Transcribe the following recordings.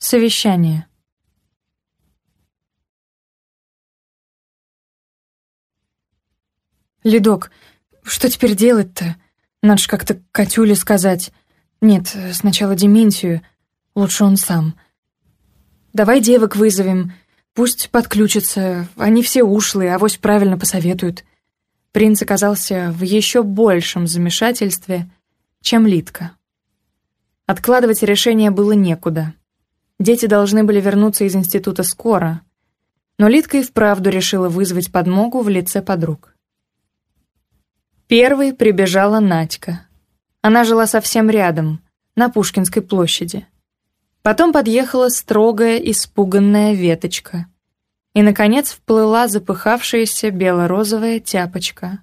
совещание. «Ледок, что теперь делать-то? Надо же как-то Катюле сказать. Нет, сначала дементию. Лучше он сам. Давай девок вызовем. Пусть подключатся. Они все ушлые, авось правильно посоветуют». Принц оказался в еще большем замешательстве, чем Литка. Откладывать решение было некуда. Дети должны были вернуться из института скоро, но Литка и вправду решила вызвать подмогу в лице подруг. Первой прибежала Надька. Она жила совсем рядом, на Пушкинской площади. Потом подъехала строгая, испуганная веточка. И, наконец, вплыла запыхавшаяся бело-розовая тяпочка.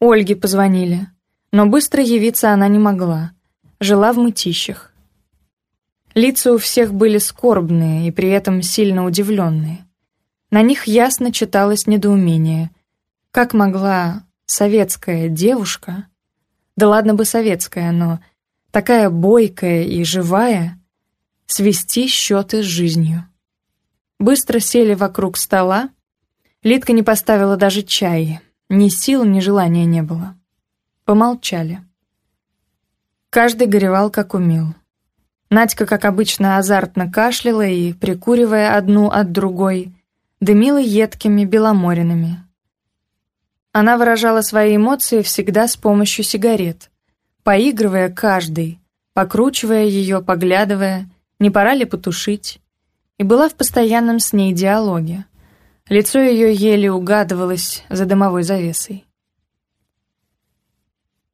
Ольге позвонили, но быстро явиться она не могла. Жила в мытищах. Лица у всех были скорбные и при этом сильно удивленные. На них ясно читалось недоумение. Как могла советская девушка, да ладно бы советская, но такая бойкая и живая, свести счеты с жизнью? Быстро сели вокруг стола. Литка не поставила даже чай. Ни сил, ни желания не было. Помолчали. Каждый горевал, как умел. Надька, как обычно, азартно кашляла и, прикуривая одну от другой, дымила едкими беломоринами. Она выражала свои эмоции всегда с помощью сигарет, поигрывая каждый, покручивая ее, поглядывая, не пора ли потушить, и была в постоянном с ней диалоге. Лицо ее еле угадывалось за дымовой завесой.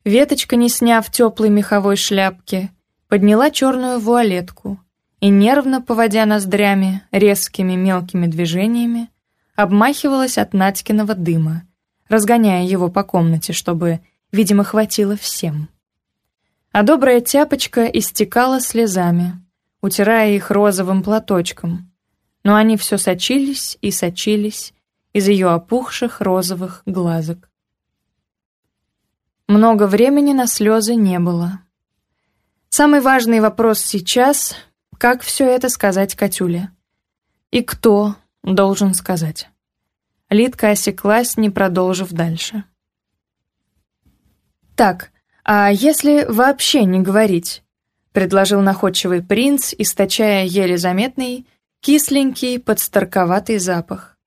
Веточка, не сняв теплой меховой шляпки, подняла черную вуалетку и, нервно поводя ноздрями резкими мелкими движениями, обмахивалась от Надькиного дыма, разгоняя его по комнате, чтобы, видимо, хватило всем. А добрая тяпочка истекала слезами, утирая их розовым платочком, но они все сочились и сочились из ее опухших розовых глазок. Много времени на слезы не было. Самый важный вопрос сейчас — как все это сказать Катюле? И кто должен сказать? Лидка осеклась, не продолжив дальше. «Так, а если вообще не говорить?» — предложил находчивый принц, источая еле заметный, кисленький, подстарковатый запах.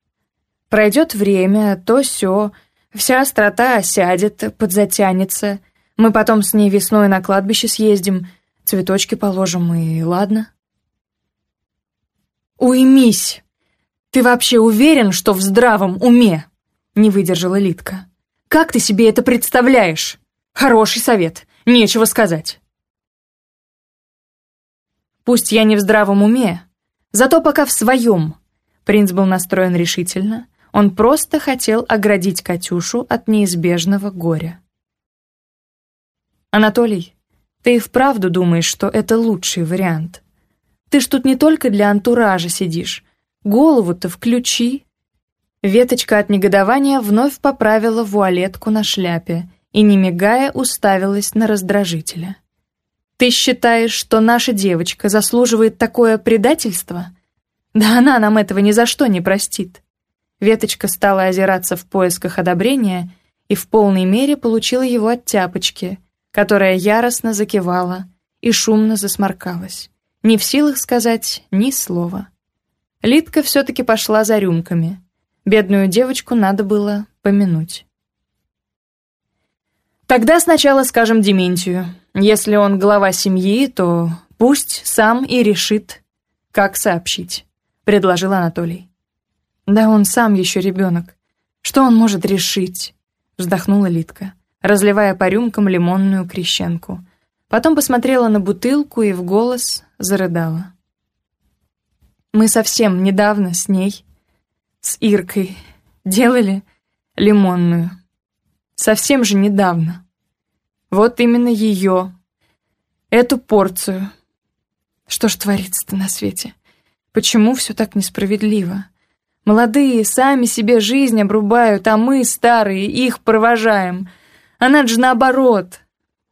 «Пройдет время, то все, вся острота осядет, подзатянется. Мы потом с ней весной на кладбище съездим, цветочки положим и ладно. «Уймись! Ты вообще уверен, что в здравом уме?» — не выдержала Литка. «Как ты себе это представляешь? Хороший совет, нечего сказать». «Пусть я не в здравом уме, зато пока в своем». Принц был настроен решительно, он просто хотел оградить Катюшу от неизбежного горя. «Анатолий, ты и вправду думаешь, что это лучший вариант? Ты ж тут не только для антуража сидишь. Голову-то включи». Веточка от негодования вновь поправила вуалетку на шляпе и, не мигая, уставилась на раздражителя. «Ты считаешь, что наша девочка заслуживает такое предательство? Да она нам этого ни за что не простит». Веточка стала озираться в поисках одобрения и в полной мере получила его от тяпочки — которая яростно закивала и шумно засморкалась, не в силах сказать ни слова. Лидка все-таки пошла за рюмками. Бедную девочку надо было помянуть. Тогда сначала скажем Дементию. Если он глава семьи, то пусть сам и решит, как сообщить, предложил Анатолий. Да он сам еще ребенок. Что он может решить? Вздохнула Лидка разливая по рюмкам лимонную крещенку. Потом посмотрела на бутылку и в голос зарыдала. Мы совсем недавно с ней, с Иркой, делали лимонную. Совсем же недавно. Вот именно ее, эту порцию. Что ж творится-то на свете? Почему все так несправедливо? Молодые сами себе жизнь обрубают, а мы, старые, их провожаем — она же наоборот,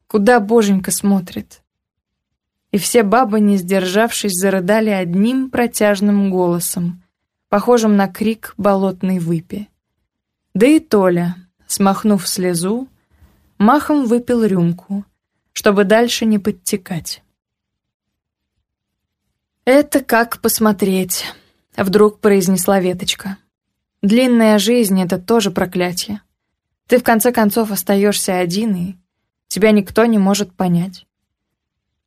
куда боженька смотрит. и все бабы, не сдержавшись, зарыдали одним протяжным голосом, похожим на крик болотной выпи. Да и Толя, смахнув слезу, махом выпил рюмку, чтобы дальше не подтекать. «Это как посмотреть», — вдруг произнесла веточка. «Длинная жизнь — это тоже проклятие. Ты в конце концов остаешься один, и тебя никто не может понять.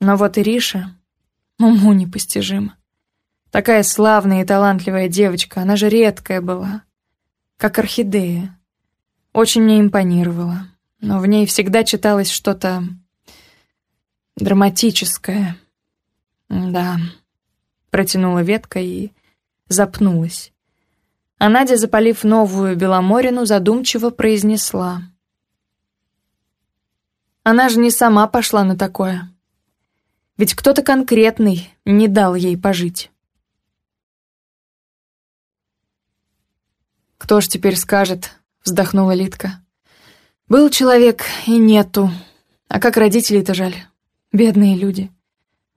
Но вот Ириша... Уму непостижимо. Такая славная и талантливая девочка, она же редкая была. Как орхидея. Очень мне импонировала. Но в ней всегда читалось что-то... драматическое. Да. Протянула ветка и запнулась. А Надя, запалив новую Беломорину, задумчиво произнесла. Она же не сама пошла на такое. Ведь кто-то конкретный не дал ей пожить. «Кто ж теперь скажет?» — вздохнула Литка. «Был человек и нету. А как родителей-то жаль. Бедные люди.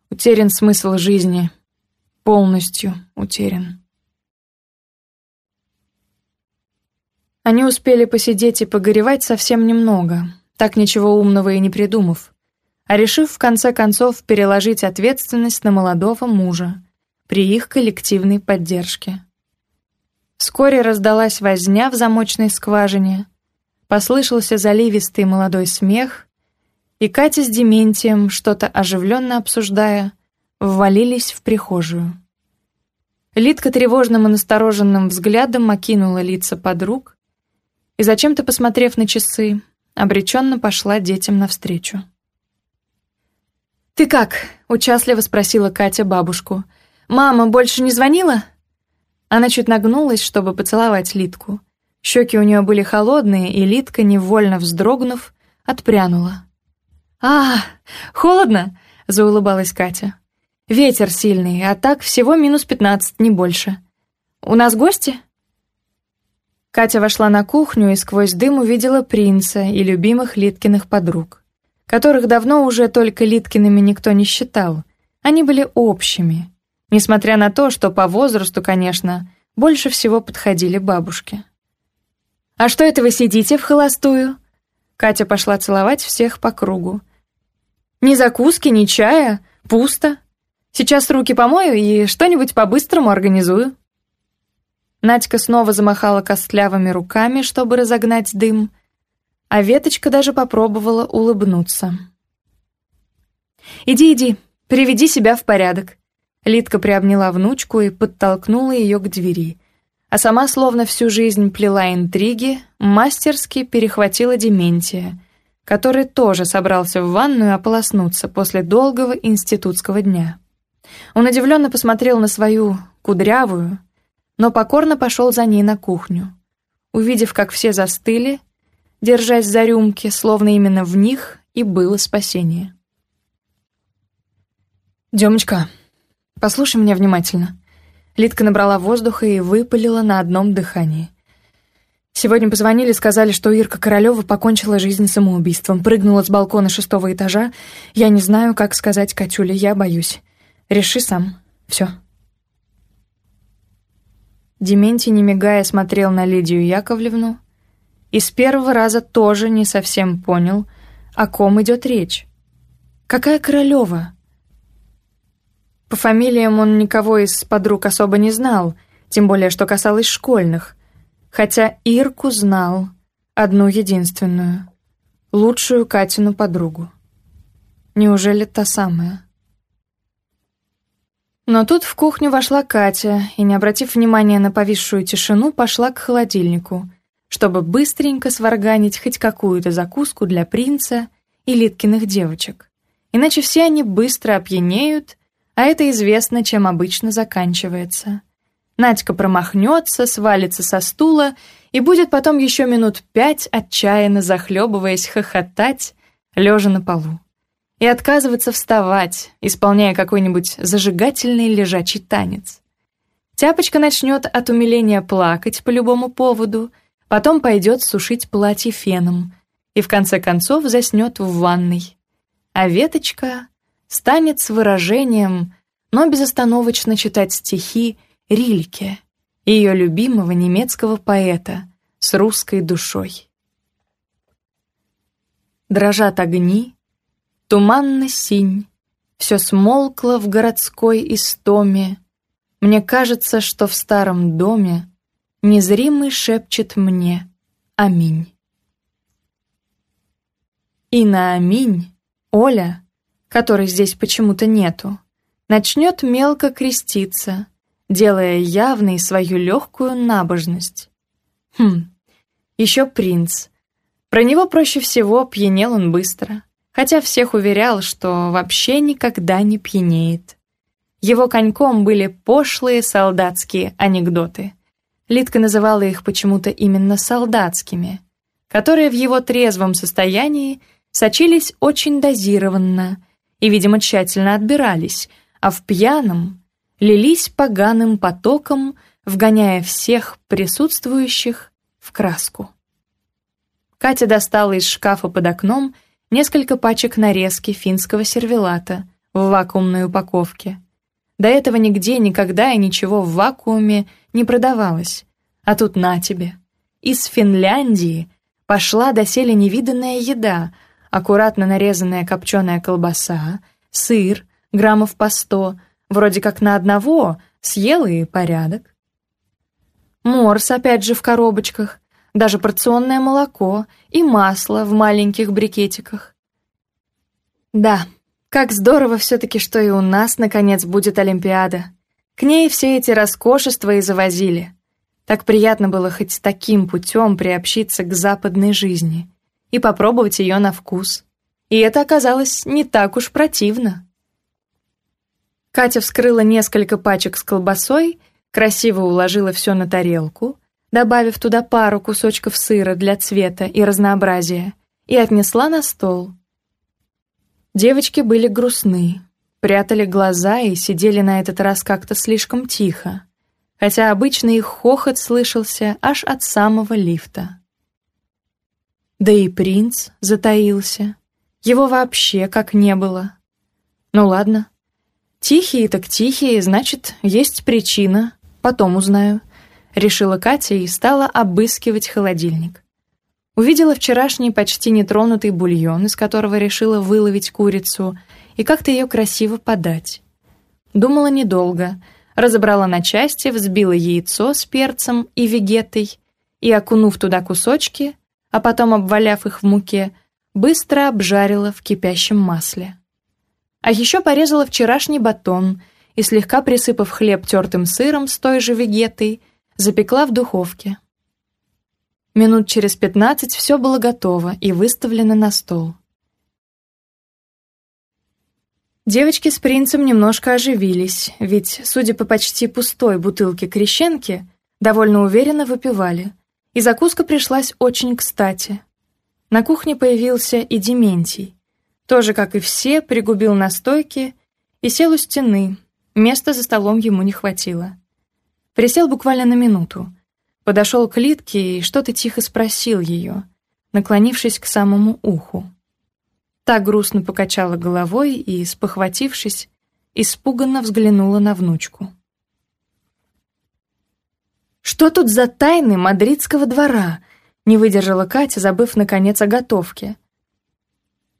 Утерян смысл жизни. Полностью утерян». Они успели посидеть и погоревать совсем немного, так ничего умного и не придумав, а решив в конце концов переложить ответственность на молодого мужа при их коллективной поддержке. Вскоре раздалась возня в замочной скважине, послышался заливистый молодой смех, и Катя с Дементием, что-то оживленно обсуждая, ввалились в прихожую. Лидка тревожным и настороженным взглядом окинула лица подруг и, зачем-то посмотрев на часы, обреченно пошла детям навстречу. «Ты как?» — участливо спросила Катя бабушку. «Мама больше не звонила?» Она чуть нагнулась, чтобы поцеловать Литку. Щеки у нее были холодные, и Литка, невольно вздрогнув, отпрянула. «А, холодно!» — заулыбалась Катя. «Ветер сильный, а так всего минус пятнадцать, не больше. У нас гости?» Катя вошла на кухню и сквозь дым увидела принца и любимых Литкиных подруг, которых давно уже только Литкиными никто не считал. Они были общими, несмотря на то, что по возрасту, конечно, больше всего подходили бабушки. «А что это вы сидите в холостую?» Катя пошла целовать всех по кругу. «Ни закуски, ни чая, пусто. Сейчас руки помою и что-нибудь по-быстрому организую». Надька снова замахала костлявыми руками, чтобы разогнать дым, а веточка даже попробовала улыбнуться. «Иди, иди, приведи себя в порядок». Лидка приобняла внучку и подтолкнула ее к двери, а сама словно всю жизнь плела интриги, мастерски перехватила Дементия, который тоже собрался в ванную ополоснуться после долгого институтского дня. Он удивленно посмотрел на свою кудрявую, но покорно пошел за ней на кухню. Увидев, как все застыли, держась за рюмки, словно именно в них и было спасение. «Демочка, послушай меня внимательно». Литка набрала воздуха и выпалила на одном дыхании. Сегодня позвонили, сказали, что Ирка Королева покончила жизнь самоубийством, прыгнула с балкона шестого этажа. Я не знаю, как сказать Катюле, я боюсь. Реши сам. Все. Дементий, не мигая, смотрел на Лидию Яковлевну и с первого раза тоже не совсем понял, о ком идет речь. «Какая Королева?» По фамилиям он никого из подруг особо не знал, тем более, что касалось школьных, хотя Ирку знал, одну единственную, лучшую Катину подругу. Неужели та самая? Но тут в кухню вошла Катя и, не обратив внимания на повисшую тишину, пошла к холодильнику, чтобы быстренько сварганить хоть какую-то закуску для принца и Литкиных девочек. Иначе все они быстро опьянеют, а это известно, чем обычно заканчивается. Надька промахнется, свалится со стула и будет потом еще минут пять, отчаянно захлебываясь, хохотать, лежа на полу и отказываться вставать, исполняя какой-нибудь зажигательный лежачий танец. Тяпочка начнет от умиления плакать по любому поводу, потом пойдет сушить платье феном и в конце концов заснет в ванной. А веточка станет с выражением, но безостановочно читать стихи Рильке, ее любимого немецкого поэта с русской душой. Дрожат огни, Туманно-синь, все смолкло в городской истоме. Мне кажется, что в старом доме Незримый шепчет мне «Аминь». И на «Аминь» Оля, которой здесь почему-то нету, начнет мелко креститься, делая явной свою легкую набожность. Хм, еще принц. Про него проще всего пьянел он быстро — хотя всех уверял, что вообще никогда не пьянеет. Его коньком были пошлые солдатские анекдоты. Литка называла их почему-то именно солдатскими, которые в его трезвом состоянии сочились очень дозированно и, видимо, тщательно отбирались, а в пьяном лились поганым потоком, вгоняя всех присутствующих в краску. Катя достала из шкафа под окном несколько пачек нарезки финского сервелата в вакуумной упаковке. До этого нигде никогда и ничего в вакууме не продавалось. А тут на тебе. Из Финляндии пошла доселе невиданная еда, аккуратно нарезанная копченая колбаса, сыр, граммов по сто, вроде как на одного, съел и порядок. Морс опять же в коробочках, даже порционное молоко и масло в маленьких брикетиках. Да, как здорово все-таки, что и у нас, наконец, будет Олимпиада. К ней все эти роскошества и завозили. Так приятно было хоть таким путем приобщиться к западной жизни и попробовать ее на вкус. И это оказалось не так уж противно. Катя вскрыла несколько пачек с колбасой, красиво уложила все на тарелку, добавив туда пару кусочков сыра для цвета и разнообразия, и отнесла на стол. Девочки были грустны, прятали глаза и сидели на этот раз как-то слишком тихо, хотя обычно их хохот слышался аж от самого лифта. Да и принц затаился. Его вообще как не было. Ну ладно. Тихие так тихие, значит, есть причина. Потом узнаю решила Катя и стала обыскивать холодильник. Увидела вчерашний почти нетронутый бульон, из которого решила выловить курицу и как-то ее красиво подать. Думала недолго, разобрала на части, взбила яйцо с перцем и вегетой и, окунув туда кусочки, а потом обваляв их в муке, быстро обжарила в кипящем масле. А еще порезала вчерашний батон и, слегка присыпав хлеб тертым сыром с той же вегетой, запекла в духовке. Минут через пятнадцать все было готово и выставлено на стол. Девочки с принцем немножко оживились, ведь, судя по почти пустой бутылке крещенки, довольно уверенно выпивали, и закуска пришлась очень кстати. На кухне появился и Дементий. Тоже, как и все, пригубил настойки и сел у стены, места за столом ему не хватило. Присел буквально на минуту. Подошел к Литке и что-то тихо спросил ее, наклонившись к самому уху. Та грустно покачала головой и, спохватившись, испуганно взглянула на внучку. «Что тут за тайны мадридского двора?» — не выдержала Катя, забыв, наконец, о готовке.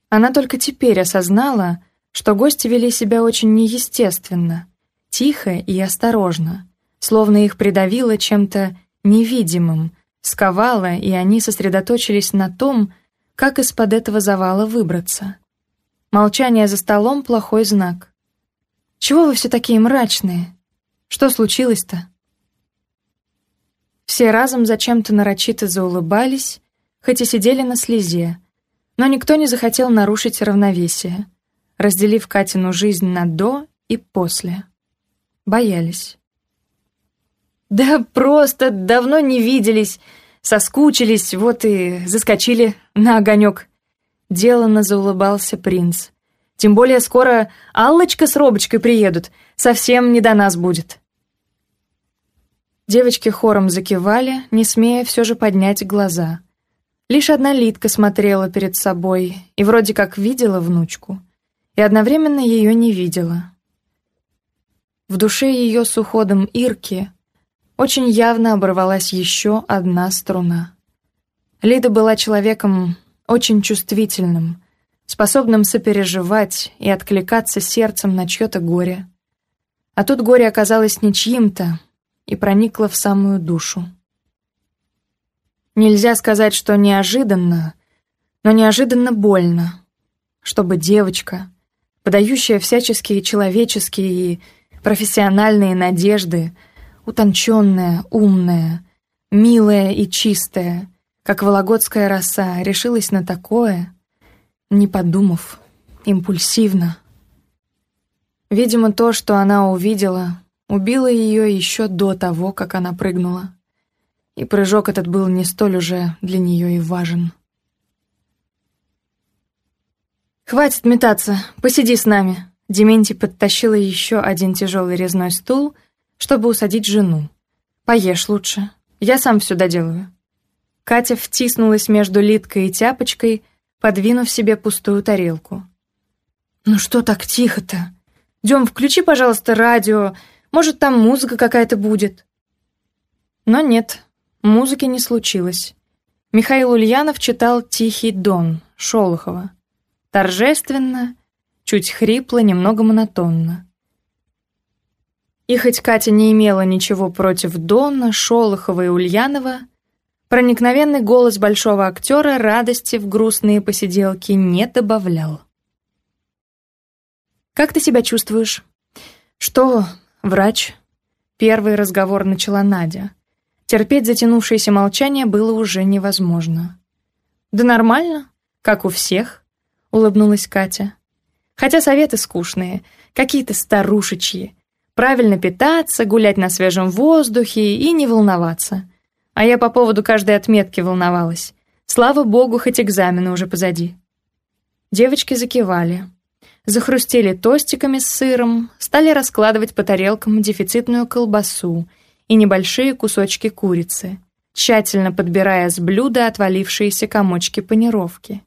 Она только теперь осознала, что гости вели себя очень неестественно, тихо и осторожно словно их придавило чем-то невидимым, сковало, и они сосредоточились на том, как из-под этого завала выбраться. Молчание за столом — плохой знак. «Чего вы все такие мрачные? Что случилось-то?» Все разом зачем-то нарочито заулыбались, хоть и сидели на слезе, но никто не захотел нарушить равновесие, разделив Катину жизнь на «до» и «после». Боялись. Да просто давно не виделись, соскучились, вот и заскочили на огонек. Деланно заулыбался принц. Тем более скоро Аллочка с Робочкой приедут, совсем не до нас будет. Девочки хором закивали, не смея все же поднять глаза. Лишь одна Литка смотрела перед собой и вроде как видела внучку, и одновременно ее не видела. В душе ее с уходом Ирки очень явно оборвалась еще одна струна. Лида была человеком очень чувствительным, способным сопереживать и откликаться сердцем на чье-то горе. А тут горе оказалось не чьим-то и проникло в самую душу. Нельзя сказать, что неожиданно, но неожиданно больно, чтобы девочка, подающая всяческие человеческие и профессиональные надежды, утонченная, умная, милая и чистая, как вологодская роса, решилась на такое, не подумав, импульсивно. Видимо, то, что она увидела, убило ее еще до того, как она прыгнула. И прыжок этот был не столь уже для нее и важен. «Хватит метаться, посиди с нами!» Дементий подтащила еще один тяжелый резной стул — чтобы усадить жену. «Поешь лучше. Я сам все доделаю». Катя втиснулась между Литкой и Тяпочкой, подвинув себе пустую тарелку. «Ну что так тихо-то? Дем, включи, пожалуйста, радио. Может, там музыка какая-то будет». Но нет, музыки не случилось. Михаил Ульянов читал «Тихий дон» Шолохова. Торжественно, чуть хрипло, немного монотонно. И хоть Катя не имела ничего против Дона, Шолохова и Ульянова, проникновенный голос большого актера радости в грустные посиделки не добавлял. «Как ты себя чувствуешь?» «Что, врач?» Первый разговор начала Надя. Терпеть затянувшееся молчание было уже невозможно. «Да нормально, как у всех», — улыбнулась Катя. «Хотя советы скучные, какие-то старушечьи, правильно питаться, гулять на свежем воздухе и не волноваться. А я по поводу каждой отметки волновалась. Слава богу, хоть экзамены уже позади. Девочки закивали. Захрустели тостиками с сыром, стали раскладывать по тарелкам дефицитную колбасу и небольшие кусочки курицы, тщательно подбирая с блюда отвалившиеся комочки панировки.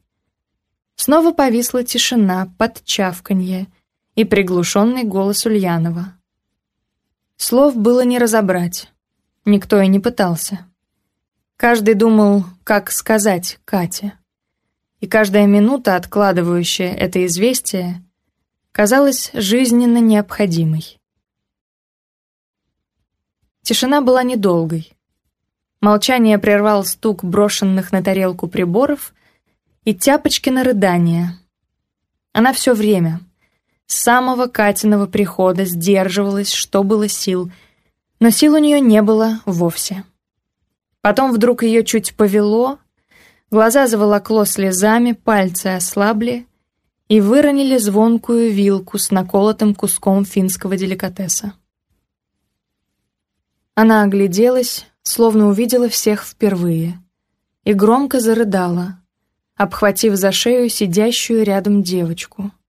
Снова повисла тишина под чавканье и приглушенный голос Ульянова. Слов было не разобрать. Никто и не пытался. Каждый думал, как сказать Кате. И каждая минута, откладывающая это известие, казалась жизненно необходимой. Тишина была недолгой. Молчание прервал стук брошенных на тарелку приборов и тяпочки на рыдание. Она все время, с самого Катиного прихода сдерживалась, что было сил, но сил у нее не было вовсе. Потом вдруг ее чуть повело, глаза заволокло слезами, пальцы ослабли и выронили звонкую вилку с наколотым куском финского деликатеса. Она огляделась, словно увидела всех впервые, и громко зарыдала, обхватив за шею сидящую рядом девочку —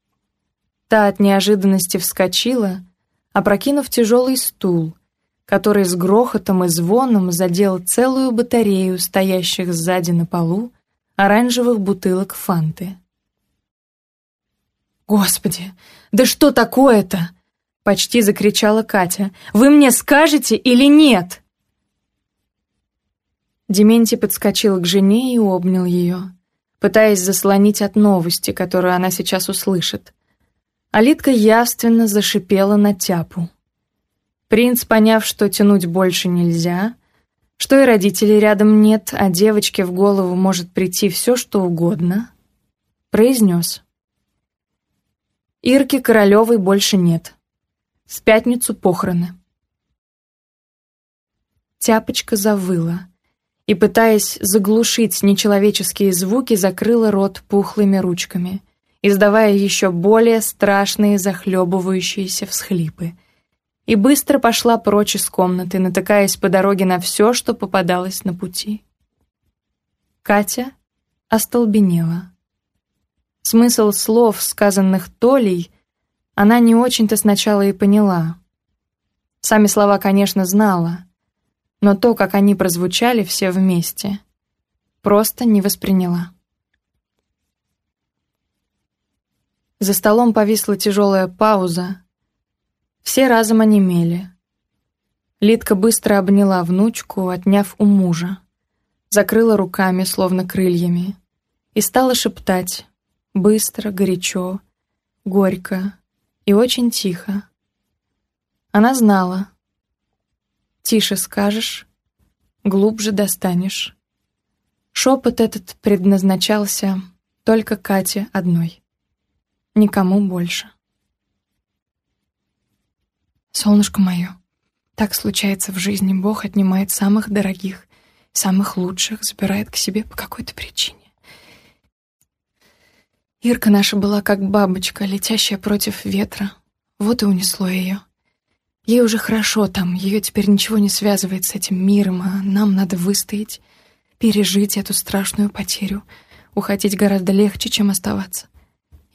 Та от неожиданности вскочила, опрокинув тяжелый стул, который с грохотом и звоном задел целую батарею стоящих сзади на полу оранжевых бутылок фанты. «Господи, да что такое-то?» — почти закричала Катя. «Вы мне скажете или нет?» Дементий подскочил к жене и обнял ее, пытаясь заслонить от новости, которую она сейчас услышит — Алитка явственно зашипела на тяпу. Принц, поняв, что тянуть больше нельзя, что и родителей рядом нет, а девочке в голову может прийти все, что угодно, произнес. Ирки Королевой больше нет. С пятницу похороны. Тяпочка завыла и, пытаясь заглушить нечеловеческие звуки, закрыла рот пухлыми ручками — издавая еще более страшные захлебывающиеся всхлипы, и быстро пошла прочь из комнаты, натыкаясь по дороге на все, что попадалось на пути. Катя остолбенела. Смысл слов, сказанных Толей, она не очень-то сначала и поняла. Сами слова, конечно, знала, но то, как они прозвучали все вместе, просто не восприняла. За столом повисла тяжелая пауза. Все разом онемели. Лидка быстро обняла внучку, отняв у мужа. Закрыла руками, словно крыльями. И стала шептать. Быстро, горячо, горько и очень тихо. Она знала. Тише скажешь, глубже достанешь. Шепот этот предназначался только Кате одной. никому больше. Солнышко мое, так случается в жизни, Бог отнимает самых дорогих, самых лучших, забирает к себе по какой-то причине. Ирка наша была как бабочка, летящая против ветра. Вот и унесло ее. Ей уже хорошо там, ее теперь ничего не связывает с этим миром, а нам надо выстоять, пережить эту страшную потерю. Уходить гораздо легче, чем оставаться.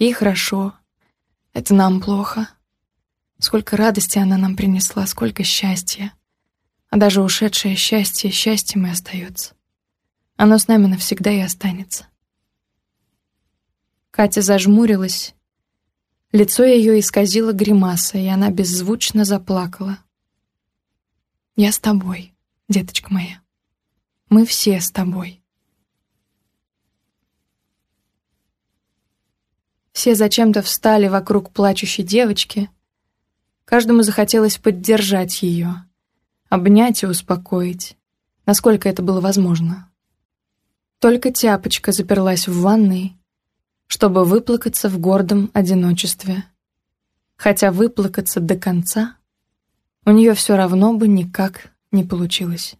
Их хорошо. Это нам плохо. Сколько радости она нам принесла, сколько счастья. А даже ушедшее счастье счастьем и остается. Оно с нами навсегда и останется. Катя зажмурилась. Лицо ее исказило гримаса, и она беззвучно заплакала. «Я с тобой, деточка моя. Мы все с тобой». Все зачем-то встали вокруг плачущей девочки. Каждому захотелось поддержать ее, обнять и успокоить, насколько это было возможно. Только тяпочка заперлась в ванной, чтобы выплакаться в гордом одиночестве. Хотя выплакаться до конца у нее все равно бы никак не получилось.